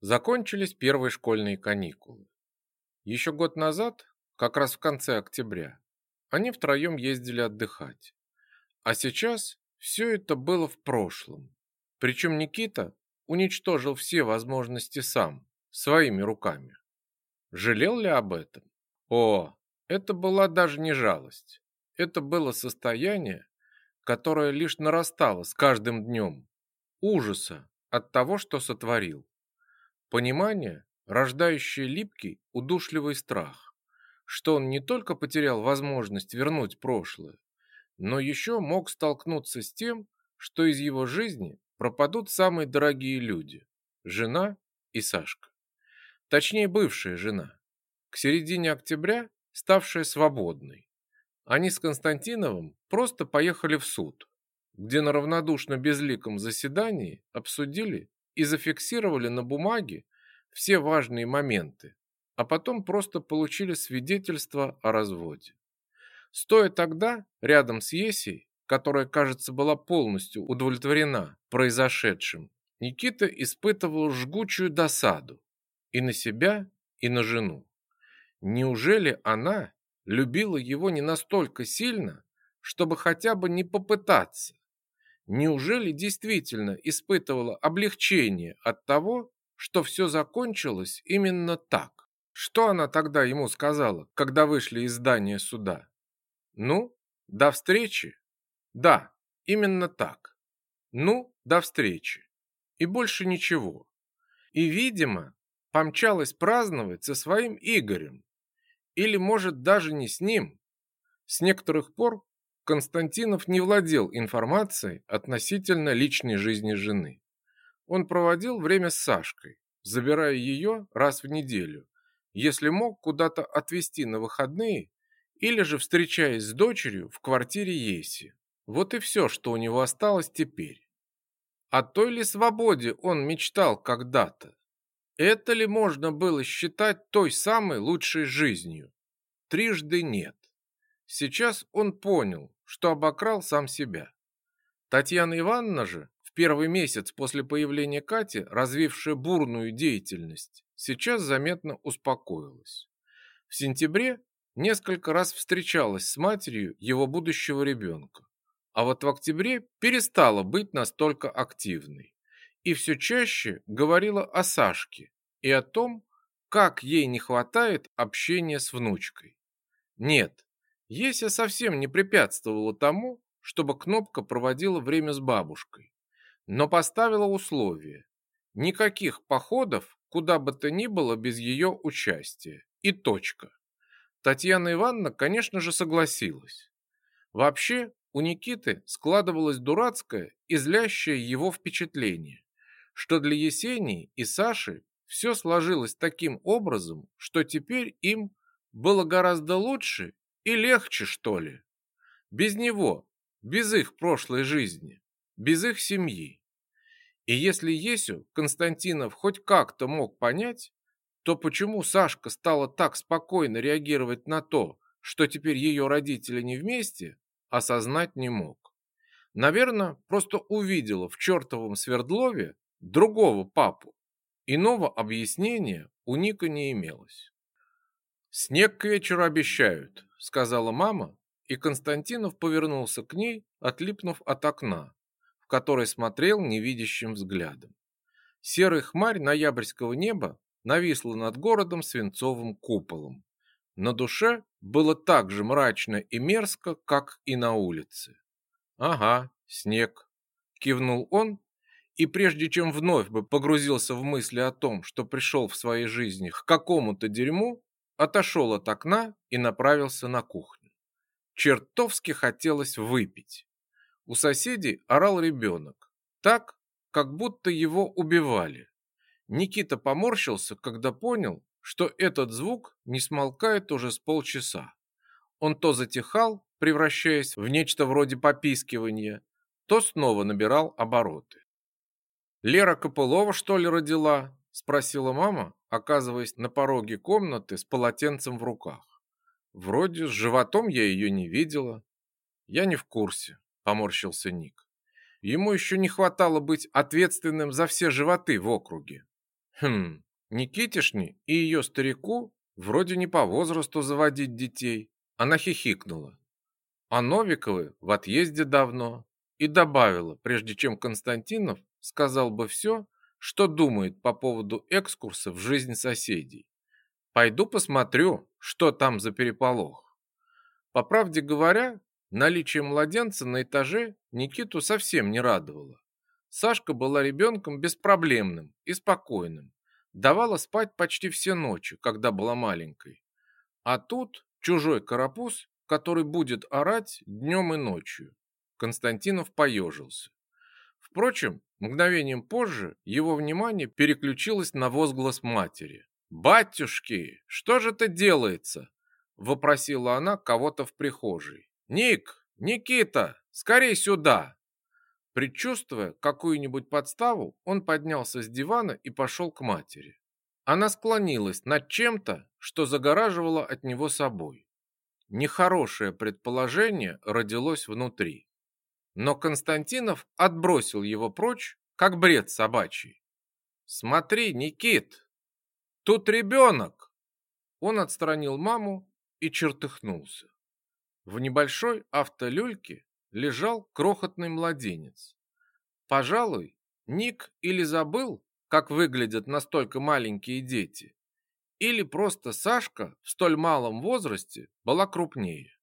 Закончились первые школьные каникулы. Еще год назад, как раз в конце октября, они втроем ездили отдыхать. А сейчас все это было в прошлом. Причем Никита уничтожил все возможности сам, своими руками. Жалел ли об этом? О, это была даже не жалость. Это было состояние, которое лишь нарастало с каждым днем. Ужаса от того, что сотворил. Понимание, рождающее липкий, удушливый страх, что он не только потерял возможность вернуть прошлое, но еще мог столкнуться с тем, что из его жизни пропадут самые дорогие люди – жена и Сашка. Точнее, бывшая жена, к середине октября ставшая свободной. Они с Константиновым просто поехали в суд, где на равнодушно безликом заседании обсудили и зафиксировали на бумаге все важные моменты, а потом просто получили свидетельство о разводе. Стоя тогда рядом с Есей, которая, кажется, была полностью удовлетворена произошедшим, Никита испытывал жгучую досаду и на себя, и на жену. Неужели она любила его не настолько сильно, чтобы хотя бы не попытаться? Неужели действительно испытывала облегчение от того, что все закончилось именно так? Что она тогда ему сказала, когда вышли из здания суда? Ну, до встречи? Да, именно так. Ну, до встречи. И больше ничего. И, видимо, помчалась праздновать со своим Игорем. Или, может, даже не с ним. С некоторых пор Константинов не владел информацией относительно личной жизни жены. Он проводил время с Сашкой, забирая ее раз в неделю, если мог куда-то отвезти на выходные или же встречаясь с дочерью в квартире Еси. Вот и все, что у него осталось теперь. О той ли свободе он мечтал когда-то? Это ли можно было считать той самой лучшей жизнью? Трижды нет. Сейчас он понял, что обокрал сам себя. Татьяна Ивановна же, в первый месяц после появления Кати, развившая бурную деятельность, сейчас заметно успокоилась. В сентябре несколько раз встречалась с матерью его будущего ребенка, а вот в октябре перестала быть настолько активной и все чаще говорила о Сашке и о том, как ей не хватает общения с внучкой. Нет, Еся совсем не препятствовала тому, чтобы Кнопка проводила время с бабушкой, но поставила условие: никаких походов куда бы то ни было без ее участия. И точка. Татьяна Ивановна, конечно же, согласилась. Вообще, у Никиты складывалось дурацкое и злящее его впечатление, что для Есении и Саши все сложилось таким образом, что теперь им было гораздо лучше и легче, что ли. Без него, без их прошлой жизни, без их семьи. И если Есю Константинов хоть как-то мог понять, то почему Сашка стала так спокойно реагировать на то, что теперь ее родители не вместе, осознать не мог. Наверное, просто увидела в чертовом Свердлове другого папу. Иного объяснения у Ника не имелось. «Снег к вечеру обещают», — сказала мама, и Константинов повернулся к ней, отлипнув от окна, в которое смотрел невидящим взглядом. Серый хмарь ноябрьского неба нависла над городом свинцовым куполом. На душе было так же мрачно и мерзко, как и на улице. «Ага, снег», — кивнул он, и прежде чем вновь бы погрузился в мысли о том, что пришел в своей жизни к какому-то дерьму, отошел от окна и направился на кухню. Чертовски хотелось выпить. У соседей орал ребенок, так, как будто его убивали. Никита поморщился, когда понял, что этот звук не смолкает уже с полчаса. Он то затихал, превращаясь в нечто вроде попискивания, то снова набирал обороты. «Лера Копылова, что ли, родила?» – спросила мама, оказываясь на пороге комнаты с полотенцем в руках. «Вроде с животом я ее не видела». «Я не в курсе», – поморщился Ник. Ему еще не хватало быть ответственным за все животы в округе. Хм, Никитишне и ее старику вроде не по возрасту заводить детей. Она хихикнула. А Новиковы в отъезде давно. И добавила, прежде чем Константинов сказал бы все, что думает по поводу экскурса в жизнь соседей. Пойду посмотрю, что там за переполох. По правде говоря, наличие младенца на этаже Никиту совсем не радовало. Сашка была ребенком беспроблемным и спокойным. Давала спать почти все ночи, когда была маленькой. А тут чужой карапуз, который будет орать днем и ночью. Константинов поежился. Впрочем, мгновением позже его внимание переключилось на возглас матери. «Батюшки, что же это делается?» – вопросила она кого-то в прихожей. «Ник, Никита, скорей сюда!» Предчувствуя какую-нибудь подставу, он поднялся с дивана и пошел к матери. Она склонилась над чем-то, что загораживало от него собой. Нехорошее предположение родилось внутри. Но Константинов отбросил его прочь, как бред собачий. «Смотри, Никит, Тут ребенок!» Он отстранил маму и чертыхнулся. В небольшой автолюльке лежал крохотный младенец. Пожалуй, Ник или забыл, как выглядят настолько маленькие дети, или просто Сашка в столь малом возрасте была крупнее.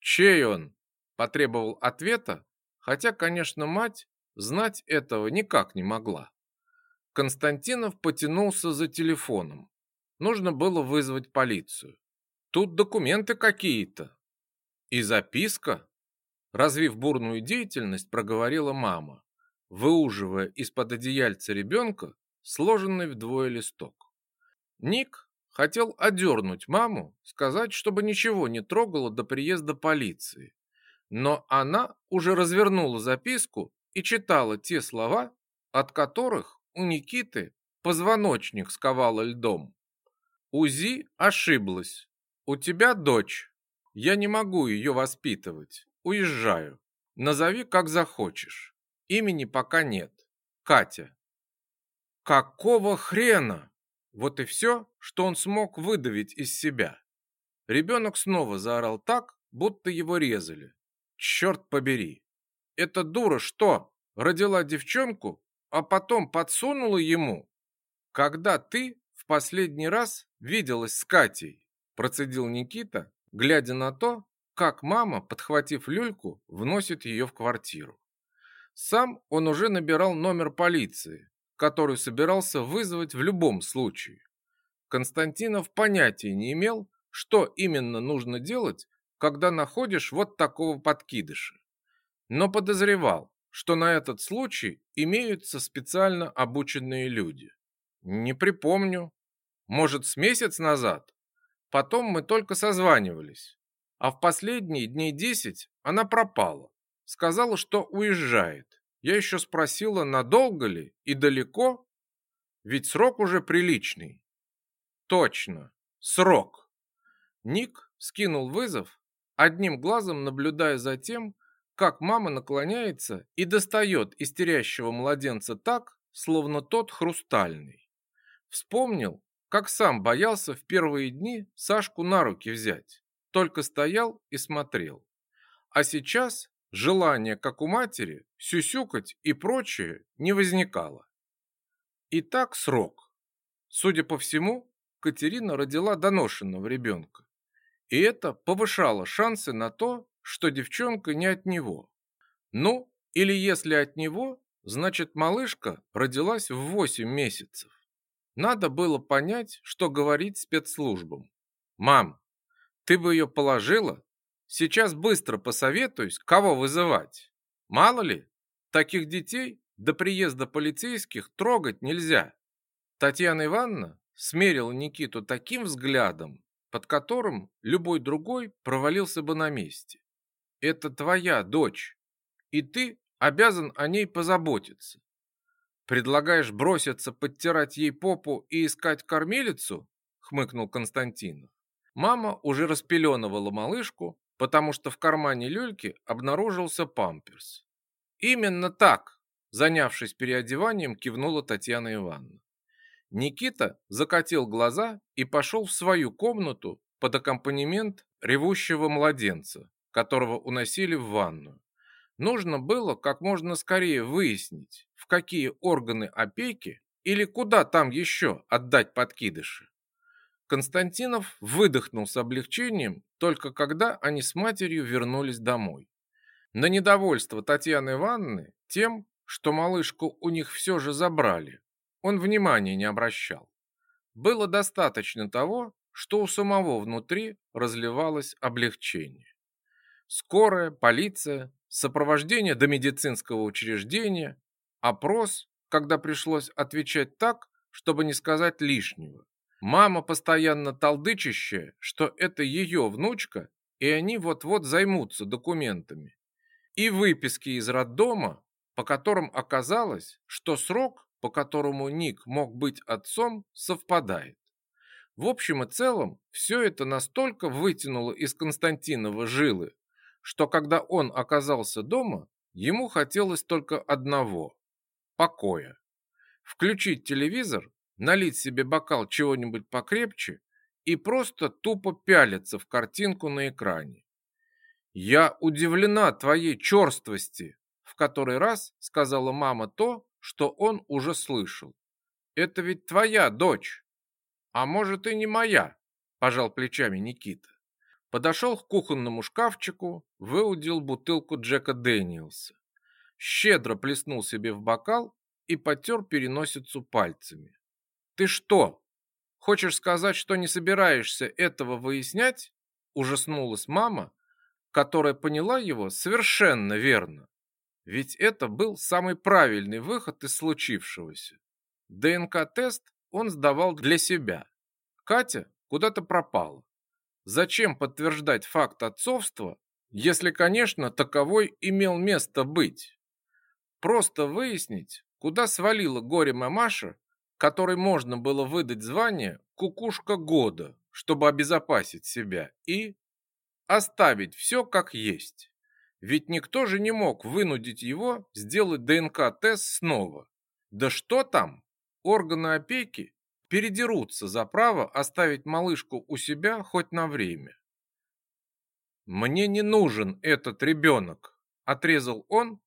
«Чей он?» – потребовал ответа, хотя, конечно, мать знать этого никак не могла. Константинов потянулся за телефоном. Нужно было вызвать полицию. Тут документы какие-то. И записка. Развив бурную деятельность, проговорила мама, выуживая из-под одеяльца ребенка сложенный вдвое листок. Ник хотел одернуть маму, сказать, чтобы ничего не трогало до приезда полиции. Но она уже развернула записку и читала те слова, от которых у Никиты позвоночник сковало льдом. УЗИ ошиблась. У тебя дочь. Я не могу ее воспитывать. Уезжаю. Назови, как захочешь. Имени пока нет. Катя. Какого хрена? Вот и все, что он смог выдавить из себя. Ребенок снова заорал так, будто его резали. Черт побери. Эта дура что, родила девчонку а потом подсунула ему, когда ты в последний раз виделась с Катей, процедил Никита, глядя на то, как мама, подхватив люльку, вносит ее в квартиру. Сам он уже набирал номер полиции, который собирался вызвать в любом случае. Константинов понятия не имел, что именно нужно делать, когда находишь вот такого подкидыша. Но подозревал, что на этот случай имеются специально обученные люди. Не припомню. Может, с месяц назад? Потом мы только созванивались. А в последние дней десять она пропала. Сказала, что уезжает. Я еще спросила, надолго ли и далеко? Ведь срок уже приличный. Точно, срок. Ник скинул вызов, одним глазом наблюдая за тем, как мама наклоняется и достает из терящего младенца так, словно тот хрустальный. Вспомнил, как сам боялся в первые дни Сашку на руки взять, только стоял и смотрел. А сейчас желание, как у матери, сюсюкать и прочее не возникало. Итак, срок. Судя по всему, Катерина родила доношенного ребенка. И это повышало шансы на то, что девчонка не от него. Ну, или если от него, значит малышка родилась в 8 месяцев. Надо было понять, что говорить спецслужбам. «Мам, ты бы ее положила? Сейчас быстро посоветуюсь, кого вызывать. Мало ли, таких детей до приезда полицейских трогать нельзя». Татьяна Ивановна смерила Никиту таким взглядом, под которым любой другой провалился бы на месте это твоя дочь, и ты обязан о ней позаботиться. Предлагаешь броситься подтирать ей попу и искать кормилицу? хмыкнул Константинов. Мама уже распеленывала малышку, потому что в кармане люльки обнаружился памперс. Именно так, занявшись переодеванием, кивнула Татьяна Ивановна. Никита закатил глаза и пошел в свою комнату под аккомпанемент ревущего младенца, которого уносили в ванную. Нужно было как можно скорее выяснить, в какие органы опеки или куда там еще отдать подкидыши. Константинов выдохнул с облегчением только когда они с матерью вернулись домой. На недовольство Татьяны Ивановны тем, что малышку у них все же забрали, он внимания не обращал. Было достаточно того, что у самого внутри разливалось облегчение. Скорая, полиция, сопровождение до медицинского учреждения, опрос, когда пришлось отвечать так, чтобы не сказать лишнего. Мама постоянно толдычащая, что это ее внучка, и они вот-вот займутся документами. И выписки из роддома, по которым оказалось, что срок, по которому Ник мог быть отцом, совпадает. В общем и целом, все это настолько вытянуло из Константинова жилы, что когда он оказался дома, ему хотелось только одного – покоя. Включить телевизор налить себе бокал чего-нибудь покрепче и просто тупо пялиться в картинку на экране. «Я удивлена твоей черствости», — в который раз сказала мама то, что он уже слышал. «Это ведь твоя дочь». «А может и не моя», — пожал плечами Никита. Подошел к кухонному шкафчику, выудил бутылку Джека Дэниелса. Щедро плеснул себе в бокал и потер переносицу пальцами. Ты что, хочешь сказать, что не собираешься этого выяснять? Ужаснулась мама, которая поняла его совершенно верно. Ведь это был самый правильный выход из случившегося. ДНК-тест он сдавал для себя. Катя куда-то пропала. Зачем подтверждать факт отцовства, если, конечно, таковой имел место быть? Просто выяснить, куда свалила горе-мамаша которой можно было выдать звание «Кукушка года», чтобы обезопасить себя, и оставить все как есть. Ведь никто же не мог вынудить его сделать ДНК-тест снова. Да что там? Органы опеки передерутся за право оставить малышку у себя хоть на время. «Мне не нужен этот ребенок», – отрезал он,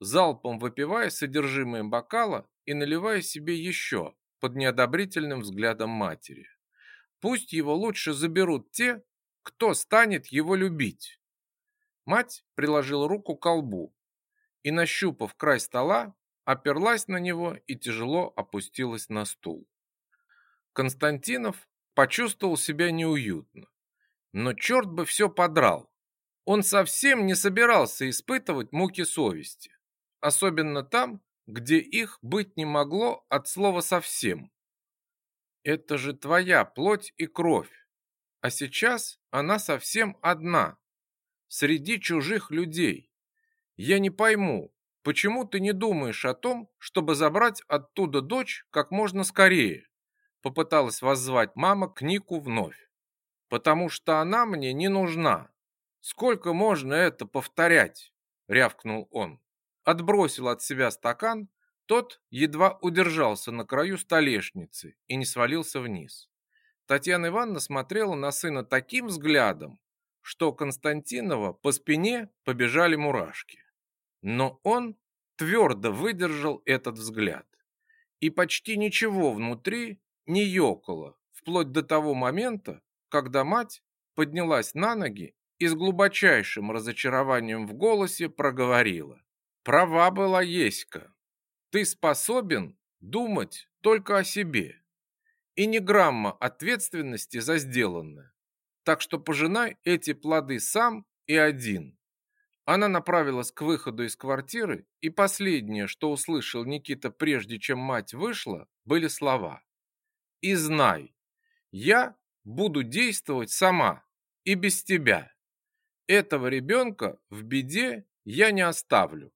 залпом выпивая содержимое бокала и наливая себе еще под неодобрительным взглядом матери. Пусть его лучше заберут те, кто станет его любить. Мать приложила руку к колбу и, нащупав край стола, оперлась на него и тяжело опустилась на стул. Константинов почувствовал себя неуютно. Но черт бы все подрал. Он совсем не собирался испытывать муки совести. Особенно там, где их быть не могло от слова совсем. Это же твоя плоть и кровь, а сейчас она совсем одна, среди чужих людей. Я не пойму, почему ты не думаешь о том, чтобы забрать оттуда дочь как можно скорее? Попыталась воззвать мама к Нику вновь. Потому что она мне не нужна. Сколько можно это повторять? рявкнул он отбросил от себя стакан, тот едва удержался на краю столешницы и не свалился вниз. Татьяна Ивановна смотрела на сына таким взглядом, что Константинова по спине побежали мурашки. Но он твердо выдержал этот взгляд. И почти ничего внутри не ёкало, вплоть до того момента, когда мать поднялась на ноги и с глубочайшим разочарованием в голосе проговорила. Права была Еська. Ты способен думать только о себе. И ни грамма ответственности за сделанное. Так что пожинай эти плоды сам и один. Она направилась к выходу из квартиры, и последнее, что услышал Никита прежде, чем мать вышла, были слова. «И знай, я буду действовать сама и без тебя. Этого ребенка в беде я не оставлю.